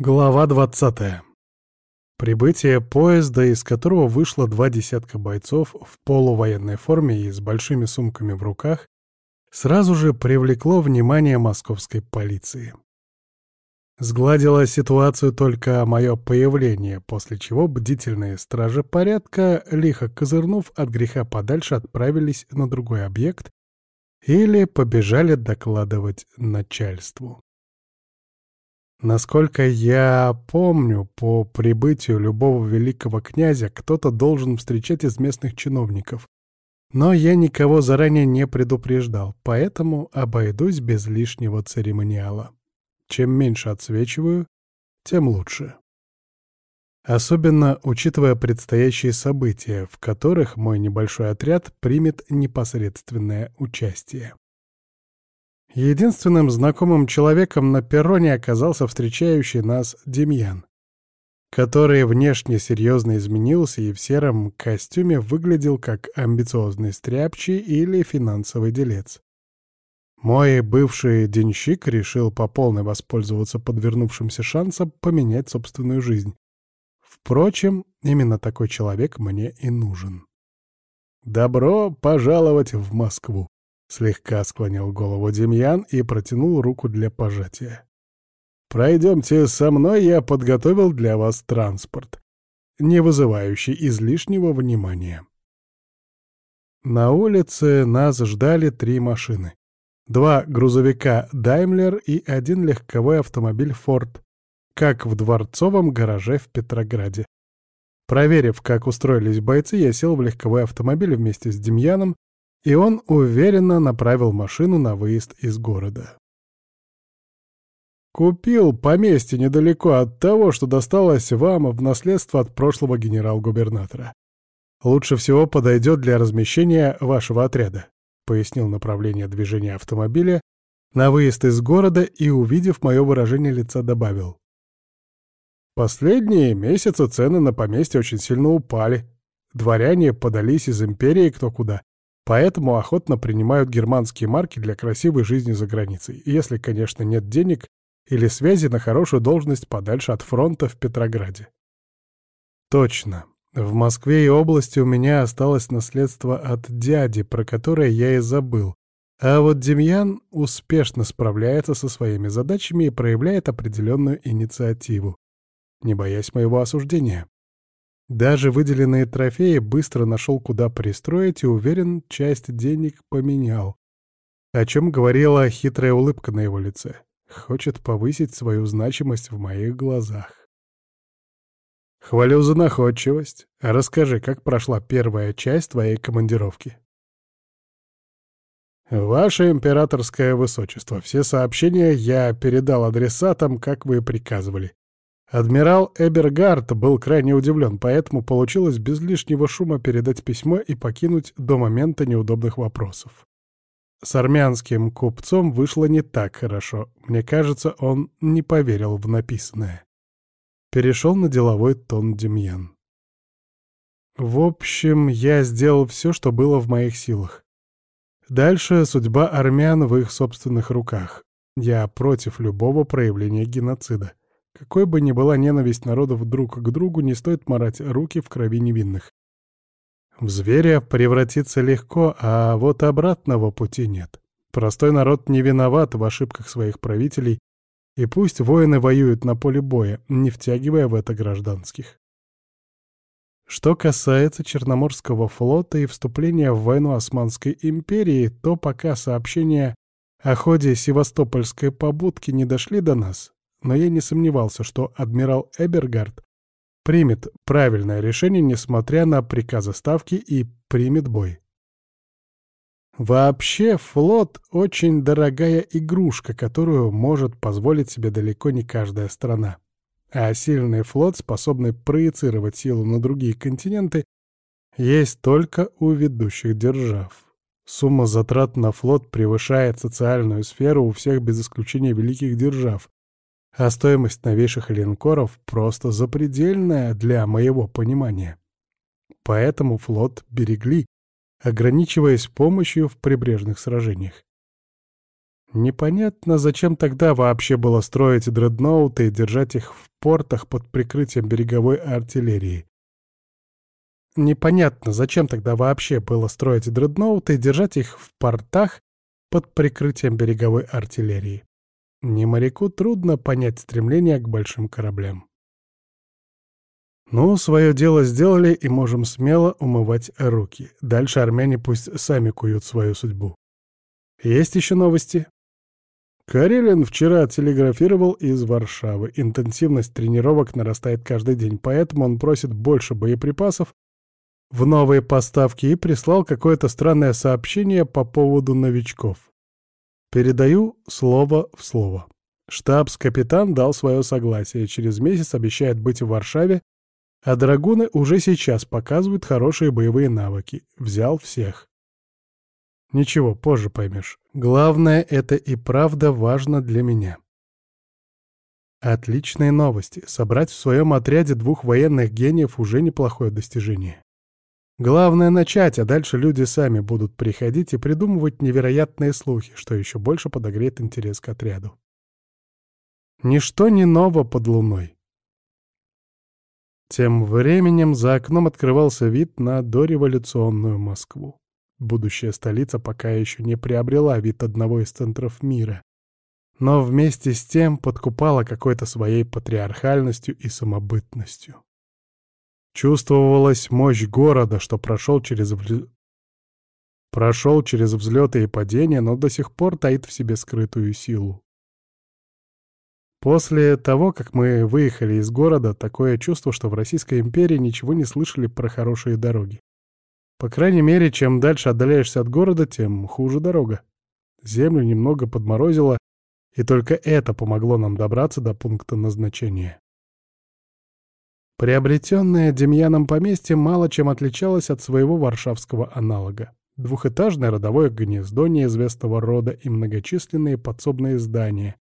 Глава 20. Прибытие поезда, из которого вышло два десятка бойцов в полувоенной форме и с большими сумками в руках, сразу же привлекло внимание московской полиции. Сгладило ситуацию только мое появление, после чего бдительные стражи порядка, лихо козырнув от греха подальше, отправились на другой объект или побежали докладывать начальству. Насколько я помню, по прибытию любого великого князя кто-то должен встречать из местных чиновников. Но я никого заранее не предупреждал, поэтому обойдусь без лишнего церемониала. Чем меньше отсвечиваю, тем лучше. Особенно учитывая предстоящие события, в которых мой небольшой отряд примет непосредственное участие. Единственным знакомым человеком на перроне оказался встречающий нас Демьян, который внешне серьезно изменился и в сером костюме выглядел как амбициозный стряпчий или финансовый делец. Мой бывший денщик решил по полной воспользоваться подвернувшимся шансом поменять собственную жизнь. Впрочем, именно такой человек мне и нужен. «Добро пожаловать в Москву!» Слегка склонил голову Демьян и протянул руку для пожатия. «Пройдемте со мной, я подготовил для вас транспорт, не вызывающий излишнего внимания». На улице нас ждали три машины. Два грузовика «Даймлер» и один легковой автомобиль «Форд», как в дворцовом гараже в Петрограде. Проверив, как устроились бойцы, я сел в легковой автомобиль вместе с Демьяном и он уверенно направил машину на выезд из города. «Купил поместье недалеко от того, что досталось вам в наследство от прошлого генерал-губернатора. Лучше всего подойдет для размещения вашего отряда», — пояснил направление движения автомобиля на выезд из города и, увидев мое выражение лица, добавил. «Последние месяцы цены на поместье очень сильно упали. Дворяне подались из империи кто куда, Поэтому охотно принимают германские марки для красивой жизни за границей, если, конечно, нет денег или связи на хорошую должность подальше от фронта в Петрограде. Точно. В Москве и области у меня осталось наследство от дяди, про которое я и забыл. А вот Демьян успешно справляется со своими задачами и проявляет определенную инициативу, не боясь моего осуждения. Даже выделенные трофеи быстро нашел, куда пристроить, и уверен, часть денег поменял. О чем говорила хитрая улыбка на его лице. Хочет повысить свою значимость в моих глазах. Хвалю за находчивость. Расскажи, как прошла первая часть твоей командировки. Ваше императорское высочество, все сообщения я передал адресатам, как вы приказывали. Адмирал Эбергард был крайне удивлен, поэтому получилось без лишнего шума передать письмо и покинуть до момента неудобных вопросов. С армянским купцом вышло не так хорошо. Мне кажется, он не поверил в написанное. Перешел на деловой тон Демьян. В общем, я сделал все, что было в моих силах. Дальше судьба армян в их собственных руках. Я против любого проявления геноцида. Какой бы ни была ненависть народов друг к другу, не стоит морать руки в крови невинных. В зверя превратиться легко, а вот обратного пути нет. Простой народ не виноват в ошибках своих правителей, и пусть воины воюют на поле боя, не втягивая в это гражданских. Что касается Черноморского флота и вступления в войну Османской империи, то пока сообщения о ходе Севастопольской побудки не дошли до нас, но я не сомневался, что адмирал Эбергард примет правильное решение, несмотря на приказы ставки, и примет бой. Вообще, флот — очень дорогая игрушка, которую может позволить себе далеко не каждая страна. А сильный флот, способный проецировать силу на другие континенты, есть только у ведущих держав. Сумма затрат на флот превышает социальную сферу у всех без исключения великих держав, а стоимость новейших линкоров просто запредельная для моего понимания. Поэтому флот берегли, ограничиваясь помощью в прибрежных сражениях. Непонятно, зачем тогда вообще было строить дредноуты и держать их в портах под прикрытием береговой артиллерии. Непонятно, зачем тогда вообще было строить дредноуты и держать их в портах под прикрытием береговой артиллерии. Не моряку трудно понять стремление к большим кораблям. Ну, свое дело сделали и можем смело умывать руки. Дальше армяне пусть сами куют свою судьбу. Есть еще новости? Карелин вчера телеграфировал из Варшавы. Интенсивность тренировок нарастает каждый день, поэтому он просит больше боеприпасов в новые поставки и прислал какое-то странное сообщение по поводу новичков. Передаю слово в слово. Штабс-капитан дал свое согласие, через месяц обещает быть в Варшаве, а драгуны уже сейчас показывают хорошие боевые навыки. Взял всех. Ничего, позже поймешь. Главное, это и правда важно для меня. Отличные новости. Собрать в своем отряде двух военных гениев уже неплохое достижение. Главное начать, а дальше люди сами будут приходить и придумывать невероятные слухи, что еще больше подогреет интерес к отряду. Ничто не ново под луной. Тем временем за окном открывался вид на дореволюционную Москву. Будущая столица пока еще не приобрела вид одного из центров мира, но вместе с тем подкупала какой-то своей патриархальностью и самобытностью. Чувствовалась мощь города, что прошел через, вл... прошел через взлеты и падения, но до сих пор таит в себе скрытую силу. После того, как мы выехали из города, такое чувство, что в Российской империи ничего не слышали про хорошие дороги. По крайней мере, чем дальше отдаляешься от города, тем хуже дорога. Землю немного подморозило, и только это помогло нам добраться до пункта назначения. Приобретенное Демьяном поместье мало чем отличалось от своего варшавского аналога. Двухэтажное родовое гнездо неизвестного рода и многочисленные подсобные здания,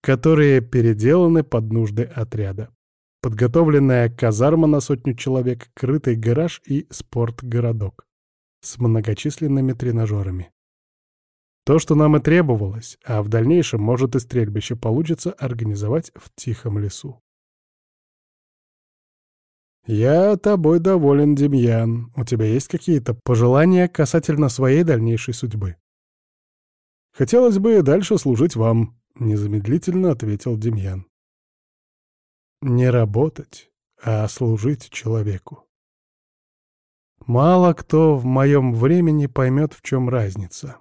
которые переделаны под нужды отряда. Подготовленная казарма на сотню человек, крытый гараж и спортгородок с многочисленными тренажерами. То, что нам и требовалось, а в дальнейшем, может, и стрельбище получится организовать в тихом лесу. «Я тобой доволен, Демьян. У тебя есть какие-то пожелания касательно своей дальнейшей судьбы?» «Хотелось бы дальше служить вам», — незамедлительно ответил Демьян. «Не работать, а служить человеку. Мало кто в моем времени поймет, в чем разница.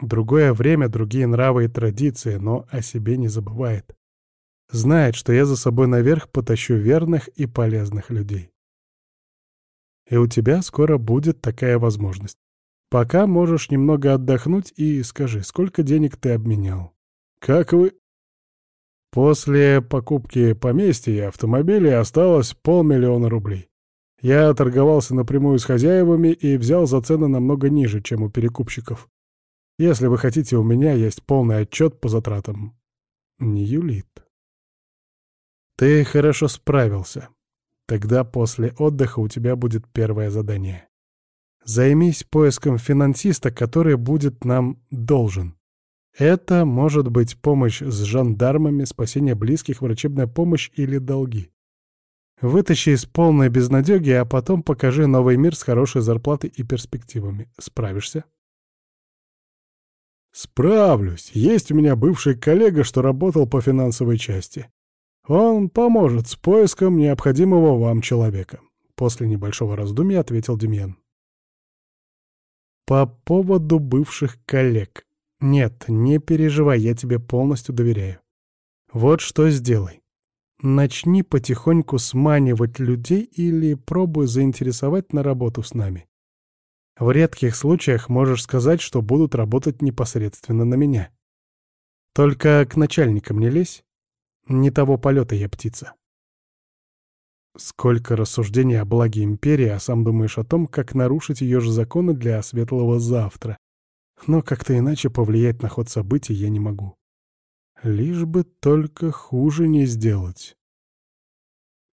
Другое время, другие нравы и традиции, но о себе не забывает. Знает, что я за собой наверх потащу верных и полезных людей. И у тебя скоро будет такая возможность. Пока можешь немного отдохнуть и скажи, сколько денег ты обменял? Как вы... После покупки поместья и автомобилей осталось полмиллиона рублей. Я торговался напрямую с хозяевами и взял за цены намного ниже, чем у перекупщиков. Если вы хотите, у меня есть полный отчет по затратам. Не юлит. Ты хорошо справился. Тогда после отдыха у тебя будет первое задание. Займись поиском финансиста, который будет нам должен. Это может быть помощь с жандармами, спасение близких, врачебная помощь или долги. Вытащи из полной безнадёги, а потом покажи новый мир с хорошей зарплатой и перспективами. Справишься? Справлюсь. Есть у меня бывший коллега, что работал по финансовой части. Он поможет с поиском необходимого вам человека. После небольшого раздумья ответил Демьян. По поводу бывших коллег. Нет, не переживай, я тебе полностью доверяю. Вот что сделай. Начни потихоньку сманивать людей или пробуй заинтересовать на работу с нами. В редких случаях можешь сказать, что будут работать непосредственно на меня. Только к начальникам не лезь. Не того полета я птица. Сколько рассуждений о благе империи, а сам думаешь о том, как нарушить ее же законы для светлого завтра. Но как-то иначе повлиять на ход событий я не могу. Лишь бы только хуже не сделать.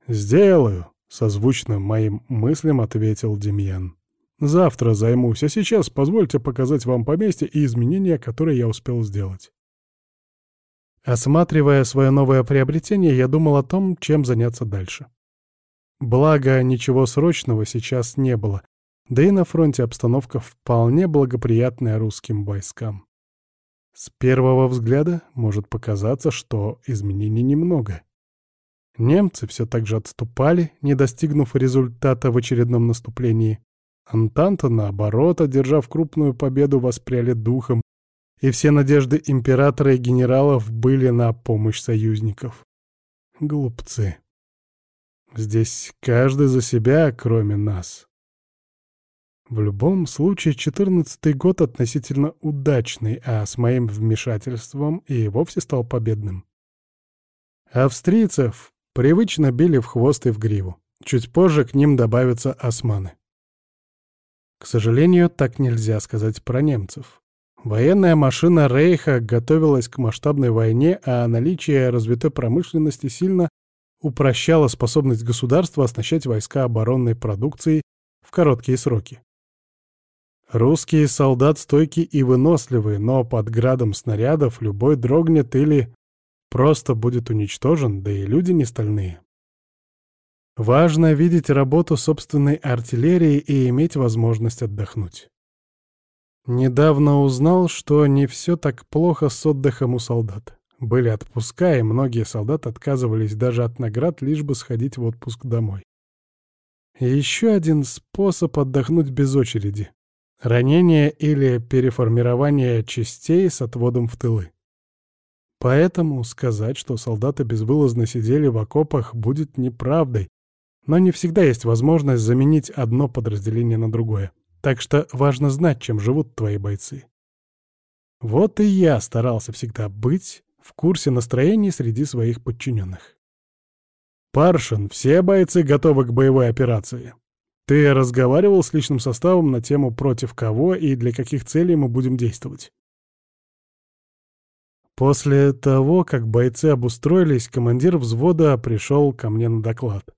«Сделаю», — созвучно моим мыслям ответил Демьян. Завтра займусь, а сейчас позвольте показать вам поместье и изменения, которые я успел сделать. Осматривая свое новое приобретение, я думал о том, чем заняться дальше. Благо, ничего срочного сейчас не было, да и на фронте обстановка вполне благоприятная русским войскам. С первого взгляда может показаться, что изменений немного. Немцы все так же отступали, не достигнув результата в очередном наступлении. Антанта, наоборот, одержав крупную победу, воспряли духом и все надежды императора и генералов были на помощь союзников. Глупцы. Здесь каждый за себя, кроме нас. В любом случае, четырнадцатый год относительно удачный, а с моим вмешательством и вовсе стал победным. Австрийцев привычно били в хвост и в гриву. Чуть позже к ним добавятся османы. К сожалению, так нельзя сказать про немцев. Военная машина Рейха готовилась к масштабной войне, а наличие развитой промышленности сильно упрощало способность государства оснащать войска оборонной продукцией в короткие сроки. Русские солдат стойкие и выносливые, но под градом снарядов любой дрогнет или просто будет уничтожен, да и люди не стальные. Важно видеть работу собственной артиллерии и иметь возможность отдохнуть. Недавно узнал, что не все так плохо с отдыхом у солдат. Были отпуска, и многие солдаты отказывались даже от наград, лишь бы сходить в отпуск домой. Еще один способ отдохнуть без очереди. Ранение или переформирование частей с отводом в тылы. Поэтому сказать, что солдаты безвылазно сидели в окопах, будет неправдой, но не всегда есть возможность заменить одно подразделение на другое. Так что важно знать, чем живут твои бойцы. Вот и я старался всегда быть в курсе настроений среди своих подчиненных. «Паршин, все бойцы готовы к боевой операции. Ты разговаривал с личным составом на тему против кого и для каких целей мы будем действовать?» После того, как бойцы обустроились, командир взвода пришел ко мне на доклад.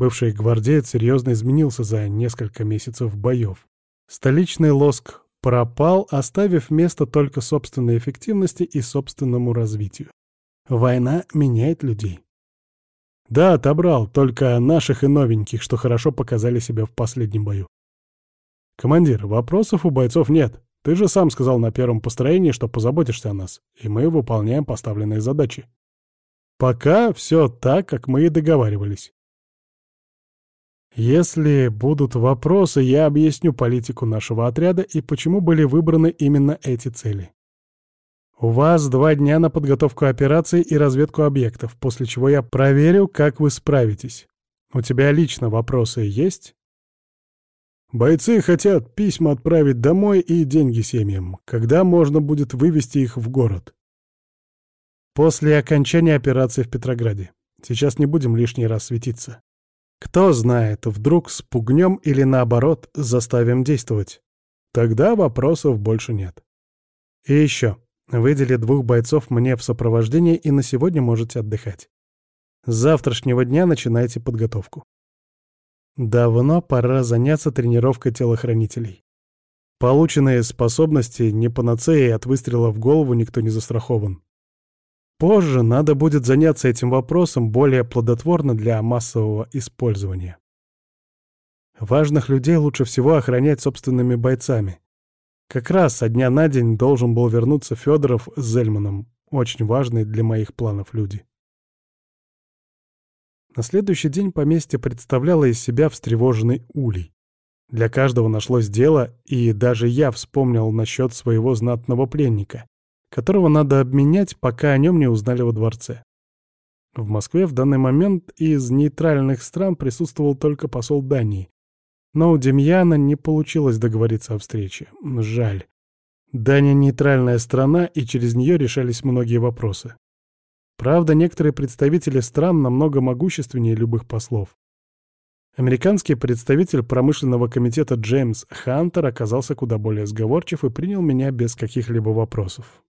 Бывший гвардеец серьезно изменился за несколько месяцев боев. Столичный лоск пропал, оставив место только собственной эффективности и собственному развитию. Война меняет людей. Да, отобрал, только наших и новеньких, что хорошо показали себя в последнем бою. Командир, вопросов у бойцов нет. Ты же сам сказал на первом построении, что позаботишься о нас, и мы выполняем поставленные задачи. Пока все так, как мы и договаривались. Если будут вопросы, я объясню политику нашего отряда и почему были выбраны именно эти цели. У вас два дня на подготовку операции и разведку объектов, после чего я проверю, как вы справитесь. У тебя лично вопросы есть? Бойцы хотят письма отправить домой и деньги семьям. Когда можно будет вывести их в город? После окончания операции в Петрограде. Сейчас не будем лишний раз светиться. Кто знает, вдруг спугнем или наоборот заставим действовать. Тогда вопросов больше нет. И еще. Выдели двух бойцов мне в сопровождение и на сегодня можете отдыхать. С завтрашнего дня начинайте подготовку. Давно пора заняться тренировкой телохранителей. Полученные способности не панацеи от выстрела в голову никто не застрахован. Позже надо будет заняться этим вопросом более плодотворно для массового использования. Важных людей лучше всего охранять собственными бойцами. Как раз со дня на день должен был вернуться Федоров с Зельманом, очень важные для моих планов люди. На следующий день поместье представляло из себя встревоженный улей. Для каждого нашлось дело, и даже я вспомнил насчет своего знатного пленника, которого надо обменять, пока о нем не узнали во дворце. В Москве в данный момент из нейтральных стран присутствовал только посол Дании. Но у Демьяна не получилось договориться о встрече. Жаль. Дания — нейтральная страна, и через нее решались многие вопросы. Правда, некоторые представители стран намного могущественнее любых послов. Американский представитель промышленного комитета Джеймс Хантер оказался куда более сговорчив и принял меня без каких-либо вопросов.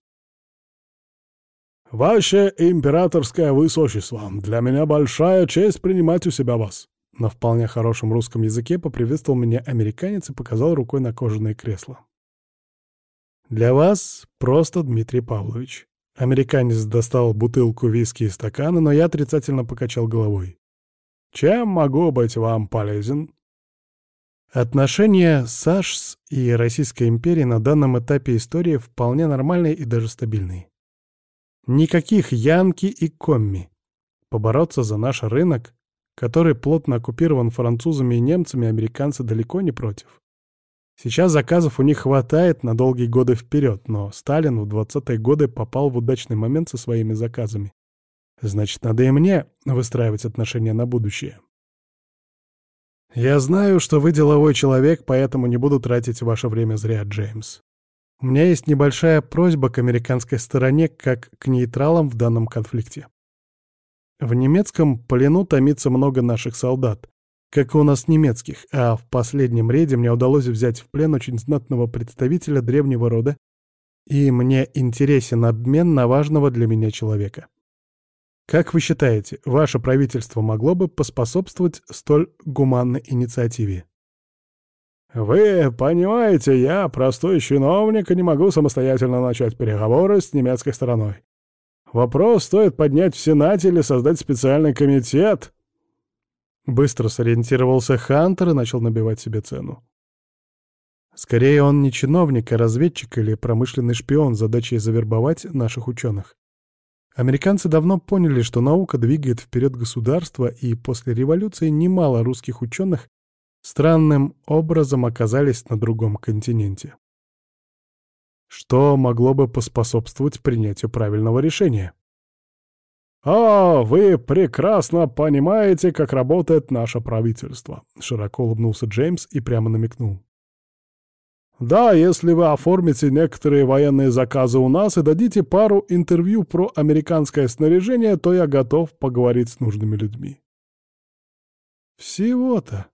«Ваше императорское высочество, для меня большая честь принимать у себя вас. На вполне хорошем русском языке поприветствовал меня американец и показал рукой на кожаное кресло. «Для вас просто Дмитрий Павлович». Американец достал бутылку виски и стакана, но я отрицательно покачал головой. «Чем могу быть вам полезен?» Отношения САШС и Российской империи на данном этапе истории вполне нормальные и даже стабильные. Никаких янки и комми. Побороться за наш рынок, который плотно оккупирован французами и немцами, американцы далеко не против. Сейчас заказов у них хватает на долгие годы вперед, но Сталин в 20-е годы попал в удачный момент со своими заказами. Значит, надо и мне выстраивать отношения на будущее. «Я знаю, что вы деловой человек, поэтому не буду тратить ваше время зря, Джеймс. У меня есть небольшая просьба к американской стороне, как к нейтралам в данном конфликте. В немецком плену томится много наших солдат, как и у нас немецких, а в последнем рейде мне удалось взять в плен очень знатного представителя древнего рода, и мне интересен обмен на важного для меня человека. Как вы считаете, ваше правительство могло бы поспособствовать столь гуманной инициативе? Вы понимаете, я, простой чиновник, и не могу самостоятельно начать переговоры с немецкой стороной. Вопрос стоит поднять в Сенате или создать специальный комитет. Быстро сориентировался Хантер и начал набивать себе цену. Скорее, он не чиновник, а разведчик или промышленный шпион, задачей завербовать наших ученых. Американцы давно поняли, что наука двигает вперед государство, и после революции немало русских ученых странным образом оказались на другом континенте. Что могло бы поспособствовать принятию правильного решения? «А, вы прекрасно понимаете, как работает наше правительство», — широко улыбнулся Джеймс и прямо намекнул. Да, если вы оформите некоторые военные заказы у нас и дадите пару интервью про американское снаряжение, то я готов поговорить с нужными людьми. Всего-то.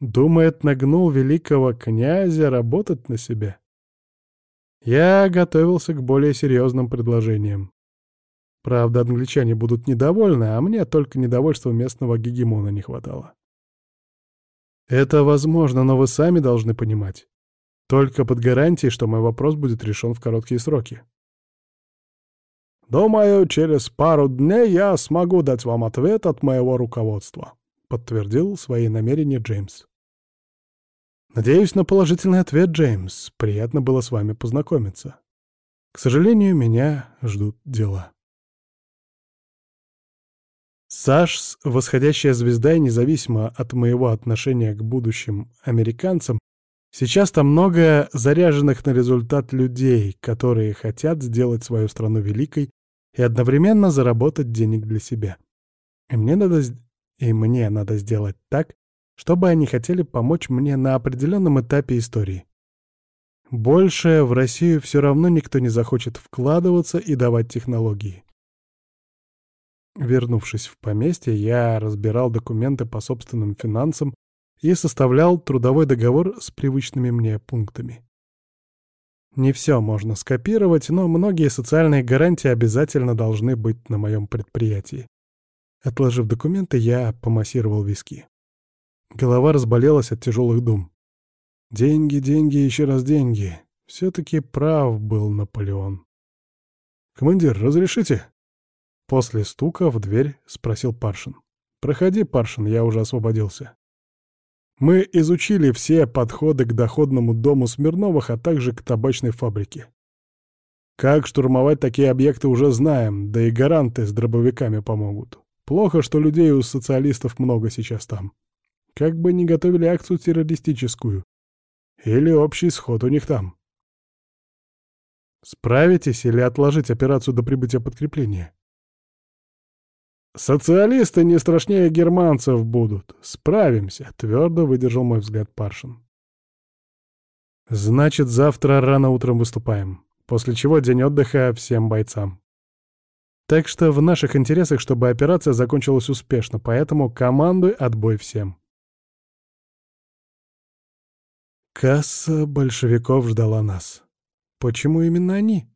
Думает, нагнул великого князя работать на себя. Я готовился к более серьезным предложениям. Правда, англичане будут недовольны, а мне только недовольства местного гегемона не хватало. Это возможно, но вы сами должны понимать. Только под гарантией, что мой вопрос будет решен в короткие сроки. «Думаю, через пару дней я смогу дать вам ответ от моего руководства», — подтвердил свои намерения Джеймс. «Надеюсь на положительный ответ, Джеймс. Приятно было с вами познакомиться. К сожалению, меня ждут дела». Сашс, восходящая звезда, и независимо от моего отношения к будущим американцам, Сейчас там много заряженных на результат людей, которые хотят сделать свою страну великой и одновременно заработать денег для себя. И мне надо, и мне надо сделать так, чтобы они хотели помочь мне на определенном этапе истории. Больше в Россию все равно никто не захочет вкладываться и давать технологии. Вернувшись в поместье, я разбирал документы по собственным финансам и составлял трудовой договор с привычными мне пунктами. Не все можно скопировать, но многие социальные гарантии обязательно должны быть на моем предприятии. Отложив документы, я помассировал виски. Голова разболелась от тяжелых дум. Деньги, деньги, еще раз деньги. Все-таки прав был Наполеон. «Командир, разрешите?» После стука в дверь спросил Паршин. «Проходи, Паршин, я уже освободился». Мы изучили все подходы к доходному дому Смирновых, а также к табачной фабрике. Как штурмовать такие объекты уже знаем, да и гаранты с дробовиками помогут. Плохо, что людей у социалистов много сейчас там. Как бы не готовили акцию террористическую. Или общий сход у них там. Справитесь или отложить операцию до прибытия подкрепления? «Социалисты не страшнее германцев будут. Справимся», — твердо выдержал мой взгляд Паршин. «Значит, завтра рано утром выступаем, после чего день отдыха всем бойцам. Так что в наших интересах, чтобы операция закончилась успешно, поэтому командуй отбой всем». Касса большевиков ждала нас. Почему именно они?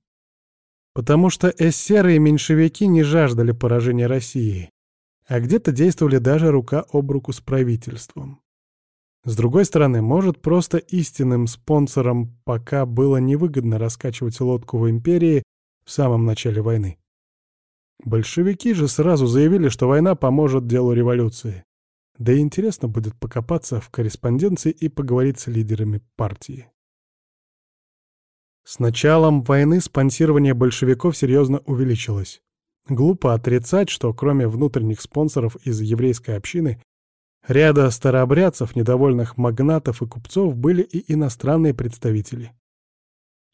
Потому что эсеры и меньшевики не жаждали поражения России. а где-то действовали даже рука об руку с правительством. С другой стороны, может, просто истинным спонсором пока было невыгодно раскачивать лодку в империи в самом начале войны. Большевики же сразу заявили, что война поможет делу революции. Да и интересно будет покопаться в корреспонденции и поговорить с лидерами партии. С началом войны спонсирование большевиков серьезно увеличилось. Глупо отрицать, что кроме внутренних спонсоров из еврейской общины, ряда старообрядцев, недовольных магнатов и купцов были и иностранные представители.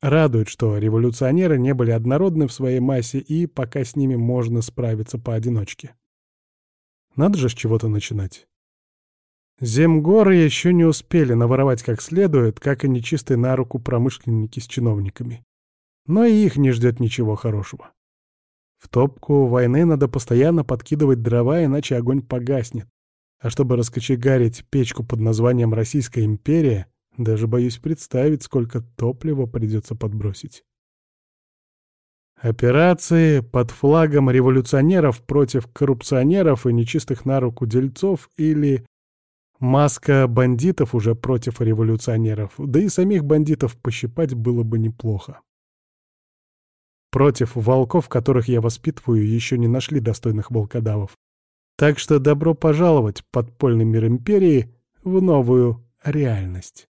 Радует, что революционеры не были однородны в своей массе и пока с ними можно справиться поодиночке. Надо же с чего-то начинать. Земгоры еще не успели наворовать как следует, как и нечистые на руку промышленники с чиновниками. Но и их не ждет ничего хорошего. В топку войны надо постоянно подкидывать дрова, иначе огонь погаснет. А чтобы раскочегарить печку под названием «Российская империя», даже боюсь представить, сколько топлива придется подбросить. Операции под флагом революционеров против коррупционеров и нечистых на руку дельцов или маска бандитов уже против революционеров, да и самих бандитов пощипать было бы неплохо. Против волков, которых я воспитываю, еще не нашли достойных волкодавов. Так что добро пожаловать, подпольный мир Империи, в новую реальность.